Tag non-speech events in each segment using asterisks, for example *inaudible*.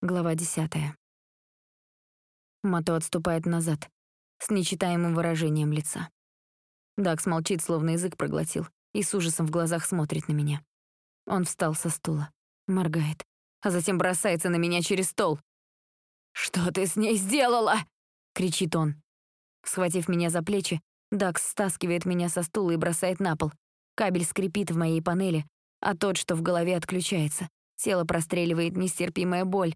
Глава десятая. Мато отступает назад, с нечитаемым выражением лица. Дакс молчит, словно язык проглотил, и с ужасом в глазах смотрит на меня. Он встал со стула, моргает, а затем бросается на меня через стол. «Что ты с ней сделала?» — кричит он. Схватив меня за плечи, Дакс стаскивает меня со стула и бросает на пол. Кабель скрипит в моей панели, а тот, что в голове, отключается. Тело простреливает нестерпимая боль,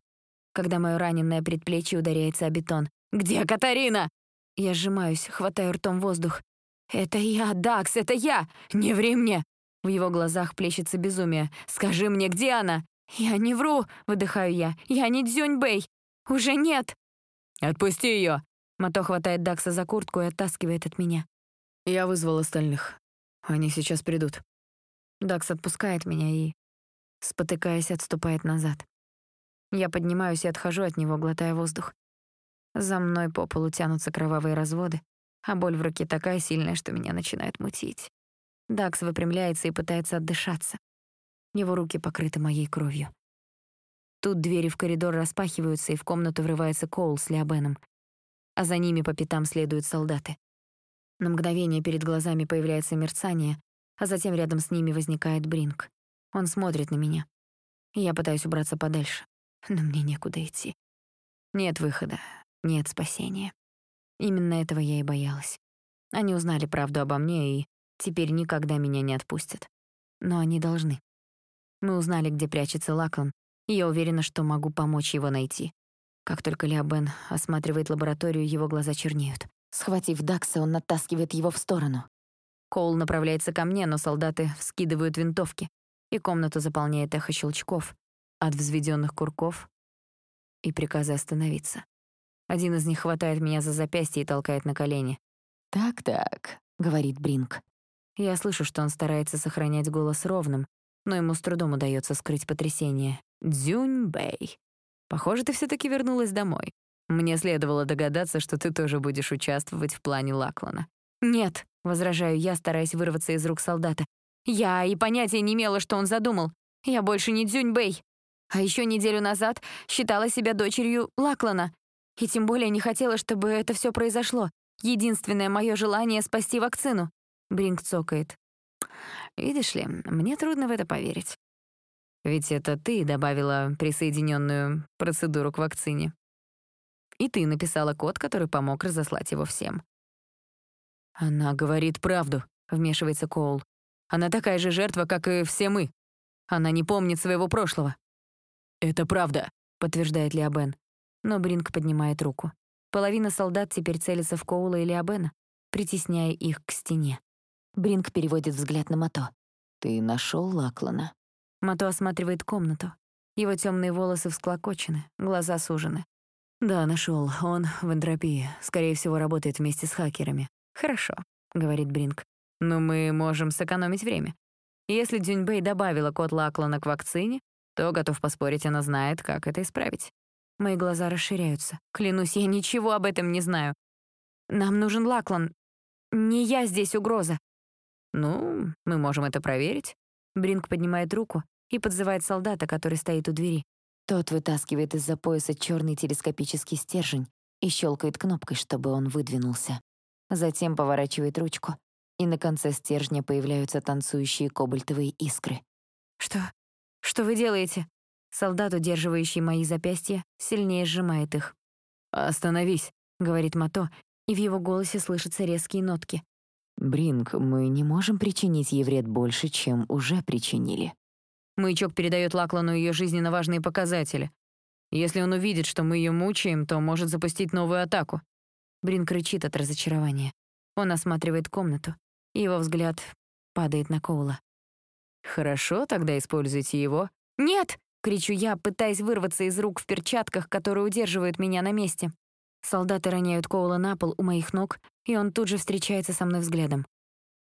когда мое раненое предплечье ударяется о бетон. «Где Катарина?» Я сжимаюсь, хватаю ртом воздух. «Это я, Дакс, это я! Не ври мне!» В его глазах плещется безумие. «Скажи мне, где она?» «Я не вру!» — выдыхаю я. «Я не Дзюньбэй! Уже нет!» «Отпусти ее!» Мато хватает Дакса за куртку и оттаскивает от меня. «Я вызвал остальных. Они сейчас придут». Дакс отпускает меня и, спотыкаясь, отступает назад. Я поднимаюсь и отхожу от него, глотая воздух. За мной по полу тянутся кровавые разводы, а боль в руке такая сильная, что меня начинает мутить. Дакс выпрямляется и пытается отдышаться. Его руки покрыты моей кровью. Тут двери в коридор распахиваются, и в комнату врывается Коул с Леобеном. А за ними по пятам следуют солдаты. На мгновение перед глазами появляется мерцание, а затем рядом с ними возникает Бринг. Он смотрит на меня. Я пытаюсь убраться подальше но мне некуда идти. Нет выхода, нет спасения. Именно этого я и боялась. Они узнали правду обо мне и теперь никогда меня не отпустят. Но они должны. Мы узнали, где прячется Лаклан, и я уверена, что могу помочь его найти. Как только Леобен осматривает лабораторию, его глаза чернеют. Схватив Дакса, он натаскивает его в сторону. Коул направляется ко мне, но солдаты вскидывают винтовки, и комнату заполняет эхо щелчков, от взведенных курков и приказа остановиться. Один из них хватает меня за запястье и толкает на колени. «Так-так», — говорит Бринк. Я слышу, что он старается сохранять голос ровным, но ему с трудом удается скрыть потрясение. «Дзюнь-бэй, похоже, ты все таки вернулась домой. Мне следовало догадаться, что ты тоже будешь участвовать в плане Лаклана». «Нет», — возражаю я, стараясь вырваться из рук солдата. «Я и понятия не имела, что он задумал. Я больше не Дзюнь-бэй». А еще неделю назад считала себя дочерью Лаклана. И тем более не хотела, чтобы это все произошло. Единственное мое желание — спасти вакцину. Бринг цокает. «Видишь ли, мне трудно в это поверить. Ведь это ты добавила присоединенную процедуру к вакцине. И ты написала код, который помог разослать его всем». «Она говорит правду», — вмешивается Коул. «Она такая же жертва, как и все мы. Она не помнит своего прошлого». «Это правда», — подтверждает Лиабен. Но Бринг поднимает руку. Половина солдат теперь целится в Коула и Лиабена, притесняя их к стене. Бринг переводит взгляд на Мато. «Ты нашел Лаклана?» Мато осматривает комнату. Его темные волосы всклокочены, глаза сужены. «Да, нашел. Он в энтропии. Скорее всего, работает вместе с хакерами». «Хорошо», — говорит Бринг. «Но мы можем сэкономить время. Если Дюньбэй добавила код Лаклана к вакцине, то, готов поспорить, она знает, как это исправить. Мои глаза расширяются. Клянусь, я ничего об этом не знаю. Нам нужен Лаклан. Не я здесь угроза. Ну, мы можем это проверить. Бринг поднимает руку и подзывает солдата, который стоит у двери. Тот вытаскивает из-за пояса черный телескопический стержень и щелкает кнопкой, чтобы он выдвинулся. Затем поворачивает ручку, и на конце стержня появляются танцующие кобальтовые искры. «Что? «Что вы делаете?» Солдат, удерживающий мои запястья, сильнее сжимает их. «Остановись», — говорит Мато, и в его голосе слышатся резкие нотки. «Бринг, мы не можем причинить ей вред больше, чем уже причинили». Маячок передает Лаклану ее жизненно важные показатели. Если он увидит, что мы ее мучаем, то может запустить новую атаку. Бринг рычит от разочарования. Он осматривает комнату, и его взгляд падает на Коула. «Хорошо, тогда используйте его». «Нет!» — кричу я, пытаясь вырваться из рук в перчатках, которые удерживают меня на месте. Солдаты роняют Коула на пол у моих ног, и он тут же встречается со мной взглядом.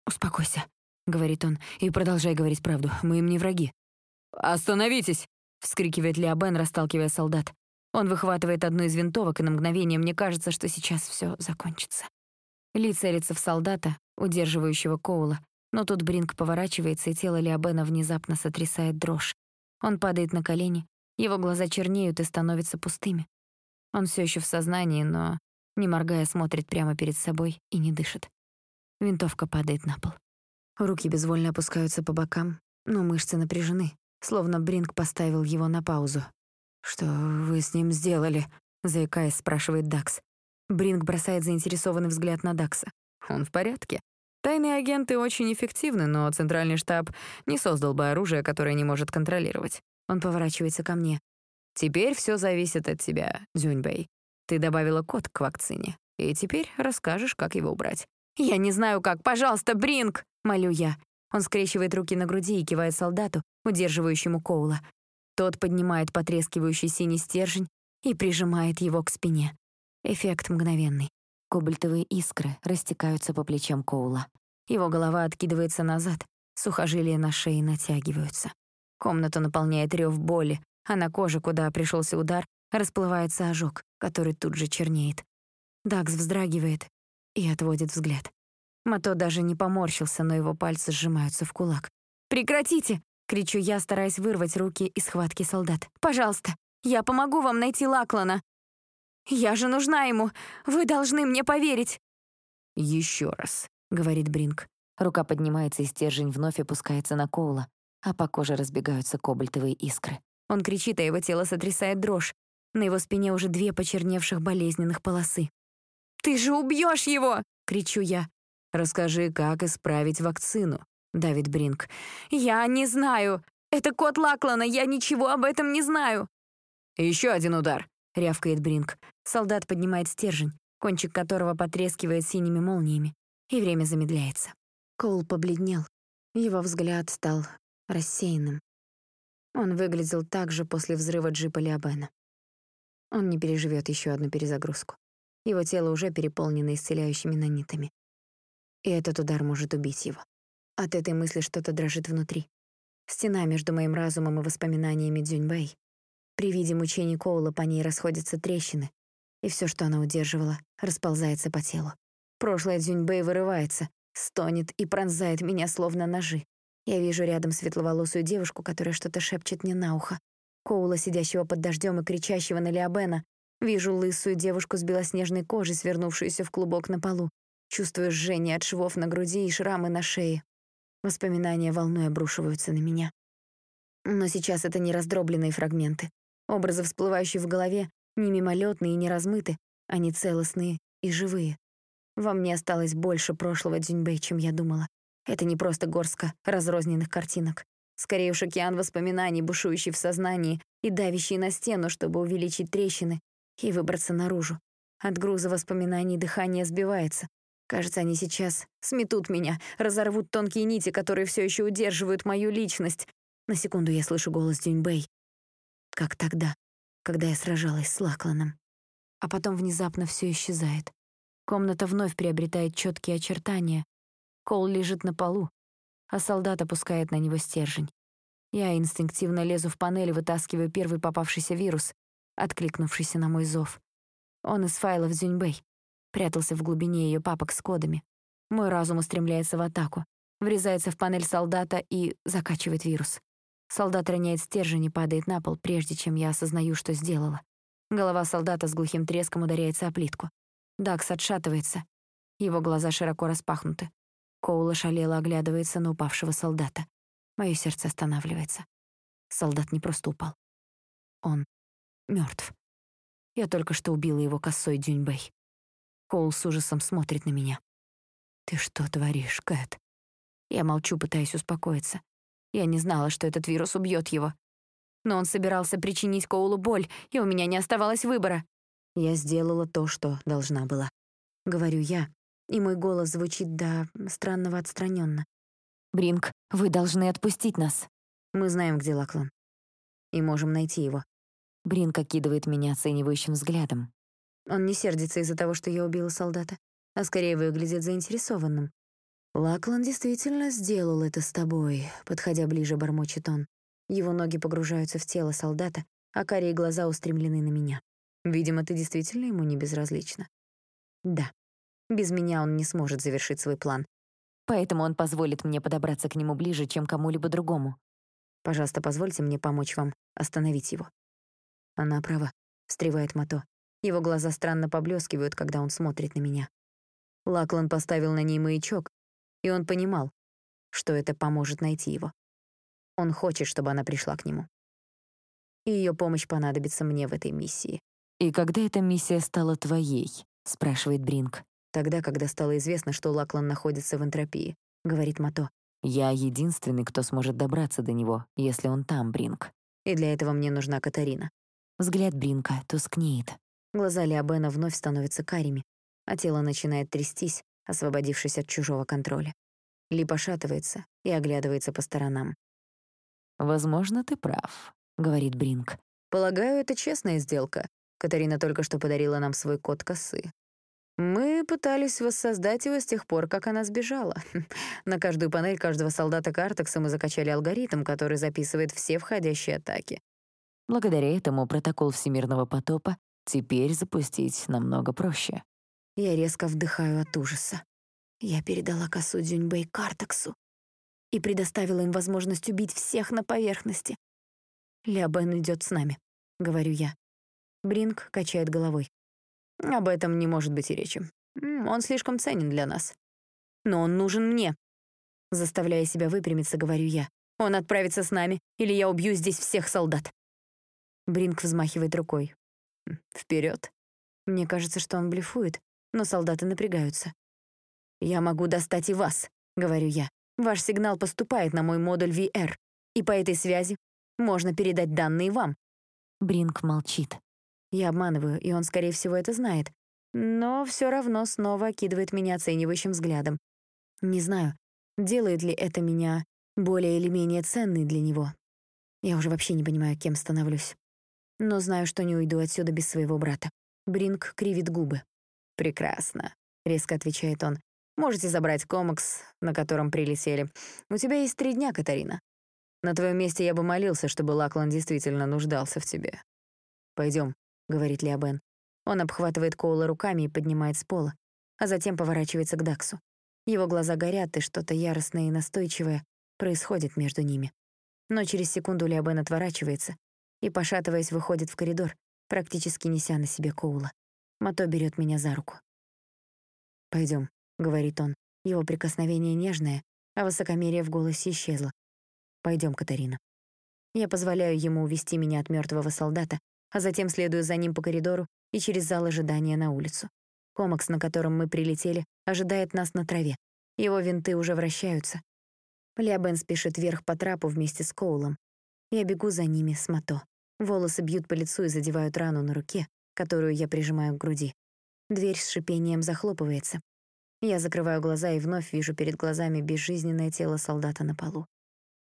«Успокойся», — говорит он, — «и продолжай говорить правду, мы им не враги». «Остановитесь!» — вскрикивает Леобен, расталкивая солдат. Он выхватывает одну из винтовок, и на мгновение мне кажется, что сейчас все закончится. Ли целится в солдата, удерживающего Коула, но тут Бринг поворачивается, и тело Леобена внезапно сотрясает дрожь. Он падает на колени, Его глаза чернеют и становятся пустыми. Он все еще в сознании, но, не моргая, смотрит прямо перед собой и не дышит. Винтовка падает на пол. Руки безвольно опускаются по бокам, но мышцы напряжены, словно Бринг поставил его на паузу. «Что вы с ним сделали?» — заикаясь, спрашивает Дакс. Бринг бросает заинтересованный взгляд на Дакса. «Он в порядке. Тайные агенты очень эффективны, но Центральный штаб не создал бы оружие, которое не может контролировать. Он поворачивается ко мне. Теперь все зависит от тебя, Дзюньбэй. Ты добавила код к вакцине, и теперь расскажешь, как его убрать. «Я не знаю как. Пожалуйста, Бринг!» — молю я. Он скрещивает руки на груди и кивает солдату, удерживающему Коула. Тот поднимает потрескивающий синий стержень и прижимает его к спине. Эффект мгновенный. Кобальтовые искры растекаются по плечам Коула. Его голова откидывается назад, сухожилия на шее натягиваются. Комнату наполняет рев боли, а на коже, куда пришелся удар, расплывается ожог, который тут же чернеет. Дакс вздрагивает и отводит взгляд. Мато даже не поморщился, но его пальцы сжимаются в кулак. «Прекратите!» — кричу я, стараясь вырвать руки из схватки солдат. «Пожалуйста, я помогу вам найти Лаклана. Я же нужна ему. Вы должны мне поверить». «Еще раз», — говорит Бринк. Рука поднимается, и стержень вновь опускается на Коула, а по коже разбегаются кобальтовые искры. Он кричит, а его тело сотрясает дрожь. На его спине уже две почерневших болезненных полосы. «Ты же убьешь его!» — кричу я. «Расскажи, как исправить вакцину», — Давид Бринк. «Я не знаю. Это кот Лаклана, я ничего об этом не знаю». Еще один удар», — рявкает Бринк. Солдат поднимает стержень, кончик которого потрескивает синими молниями, и время замедляется. Коул побледнел. Его взгляд стал рассеянным. Он выглядел так же после взрыва джипа Лиабена. Он не переживет еще одну перезагрузку. Его тело уже переполнено исцеляющими нанитами. И этот удар может убить его. От этой мысли что-то дрожит внутри. Стена между моим разумом и воспоминаниями Дзюньбэй. При виде мучений Коула по ней расходятся трещины, и все, что она удерживала, расползается по телу. Прошлое Дзюньбэй вырывается, стонет и пронзает меня словно ножи. Я вижу рядом светловолосую девушку, которая что-то шепчет мне на ухо. Коула, сидящего под дождем и кричащего на Лиабена. Вижу лысую девушку с белоснежной кожей, свернувшуюся в клубок на полу. Чувствую жжение от швов на груди и шрамы на шее. Воспоминания волной обрушиваются на меня. Но сейчас это не раздробленные фрагменты. Образы, всплывающие в голове, не мимолетные и не размыты, они целостные и живые. Во мне осталось больше прошлого Дзюньбэй, чем я думала. Это не просто горстка разрозненных картинок. Скорее уж океан воспоминаний, бушующий в сознании и давящий на стену, чтобы увеличить трещины и выбраться наружу. От груза воспоминаний дыхание сбивается. Кажется, они сейчас сметут меня, разорвут тонкие нити, которые все еще удерживают мою личность. На секунду я слышу голос Дюньбэй. Как тогда, когда я сражалась с Лакланом. А потом внезапно все исчезает. Комната вновь приобретает четкие очертания, Кол лежит на полу, а солдат опускает на него стержень. Я инстинктивно лезу в панель вытаскиваю первый попавшийся вирус, откликнувшийся на мой зов. Он из файлов Зюньбэй. Прятался в глубине ее папок с кодами. Мой разум устремляется в атаку, врезается в панель солдата и закачивает вирус. Солдат роняет стержень и падает на пол, прежде чем я осознаю, что сделала. Голова солдата с глухим треском ударяется о плитку. Дакс отшатывается. Его глаза широко распахнуты. Коула шалело оглядывается на упавшего солдата. Моё сердце останавливается. Солдат не просто упал. Он мёртв. Я только что убила его косой Дюньбэй. Коул с ужасом смотрит на меня. «Ты что творишь, Кэт?» Я молчу, пытаясь успокоиться. Я не знала, что этот вирус убьёт его. Но он собирался причинить Коулу боль, и у меня не оставалось выбора. Я сделала то, что должна была. Говорю я, и мой голос звучит до странного отстраненно. «Бринк, вы должны отпустить нас». Мы знаем, где Лаклан. И можем найти его. Бринк окидывает меня оценивающим взглядом. Он не сердится из-за того, что я убила солдата, а скорее выглядит заинтересованным. «Лаклан действительно сделал это с тобой», — подходя ближе, бормочет он. Его ноги погружаются в тело солдата, а карие глаза устремлены на меня. «Видимо, ты действительно ему не безразлична». «Да», без меня он не сможет завершить свой план. Поэтому он позволит мне подобраться к нему ближе, чем кому-либо другому. Пожалуйста, позвольте мне помочь вам остановить его. Она права, встревает Мато. Его глаза странно поблескивают, когда он смотрит на меня. Лаклан поставил на ней маячок, и он понимал, что это поможет найти его. Он хочет, чтобы она пришла к нему. И ее помощь понадобится мне в этой миссии. «И когда эта миссия стала твоей?» — спрашивает Бринк. Тогда, когда стало известно, что Лаклан находится в энтропии, говорит Мато. «Я единственный, кто сможет добраться до него, если он там, Бринк». И для этого мне нужна Катарина. Взгляд Бринка тускнеет. Глаза Лиабена вновь становятся карими, а тело начинает трястись, освободившись от чужого контроля. Ли пошатывается и оглядывается по сторонам. «Возможно, ты прав», — говорит Бринк. «Полагаю, это честная сделка. Катарина только что подарила нам свой код косы. Мы пытались воссоздать его с тех пор, как она сбежала. *laughs* На каждую панель каждого солдата Картекса мы закачали алгоритм, который записывает все входящие атаки. Благодаря этому протокол всемирного потопа теперь запустить намного проще. Я резко вдыхаю от ужаса. Я передала косу Дзюньбэй Картексу и предоставила им возможность убить всех на поверхности. «Лябен идет с нами», — говорю я. Бринг качает головой. «Об этом не может быть и речи. Он слишком ценен для нас. Но он нужен мне». Заставляя себя выпрямиться, говорю я. «Он отправится с нами, или я убью здесь всех солдат». Бринг взмахивает рукой. Вперед. Мне кажется, что он блефует, но солдаты напрягаются. «Я могу достать и вас», — говорю я. «Ваш сигнал поступает на мой модуль VR, и по этой связи можно передать данные вам». Бринг молчит. Я обманываю, и он, скорее всего, это знает. Но все равно снова окидывает меня оценивающим взглядом. Не знаю, делает ли это меня более или менее ценной для него. Я уже вообще не понимаю, кем становлюсь. Но знаю, что не уйду отсюда без своего брата. Бринг кривит губы. «Прекрасно», — резко отвечает он. «Можете забрать комакс, на котором прилетели. У тебя есть три дня, Катарина. На твоем месте я бы молился, чтобы Лаклан действительно нуждался в тебе. Пойдем, говорит Леобен. Он обхватывает Коула руками и поднимает с пола, а затем поворачивается к Даксу. Его глаза горят, и что-то яростное и настойчивое происходит между ними. Но через секунду Леобен отворачивается и, пошатываясь, выходит в коридор, практически неся на себе Коула. Мато берет меня за руку. Пойдем, говорит он. Его прикосновение нежное, а высокомерие в голосе исчезло. Пойдем, Катарина. Я позволяю ему увести меня от мертвого солдата, а затем следую за ним по коридору и через зал ожидания на улицу. Комакс, на котором мы прилетели, ожидает нас на траве. Его винты уже вращаются. Лябен спешит вверх по трапу вместе с Коулом. Я бегу за ними с мото. Волосы бьют по лицу и задевают рану на руке, которую я прижимаю к груди. Дверь с шипением захлопывается. Я закрываю глаза и вновь вижу перед глазами безжизненное тело солдата на полу.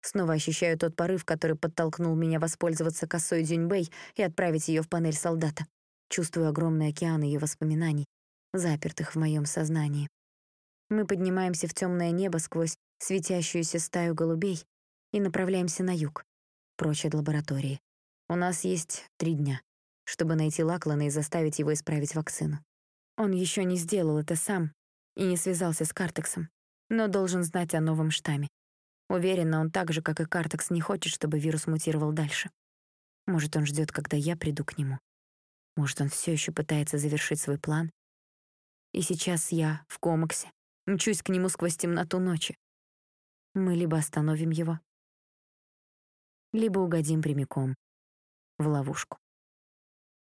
Снова ощущаю тот порыв, который подтолкнул меня воспользоваться косой Дзюньбэй и отправить ее в панель солдата. Чувствую огромный океан ее воспоминаний, запертых в моем сознании. Мы поднимаемся в темное небо сквозь светящуюся стаю голубей и направляемся на юг, прочь от лаборатории. У нас есть три дня, чтобы найти Лаклана и заставить его исправить вакцину. Он еще не сделал это сам и не связался с Картексом, но должен знать о новом штамме. Уверена, он так же, как и Картекс, не хочет, чтобы вирус мутировал дальше. Может, он ждет, когда я приду к нему. Может, он все еще пытается завершить свой план. И сейчас я в комаксе, мчусь к нему сквозь темноту ночи. Мы либо остановим его, либо угодим прямиком в ловушку.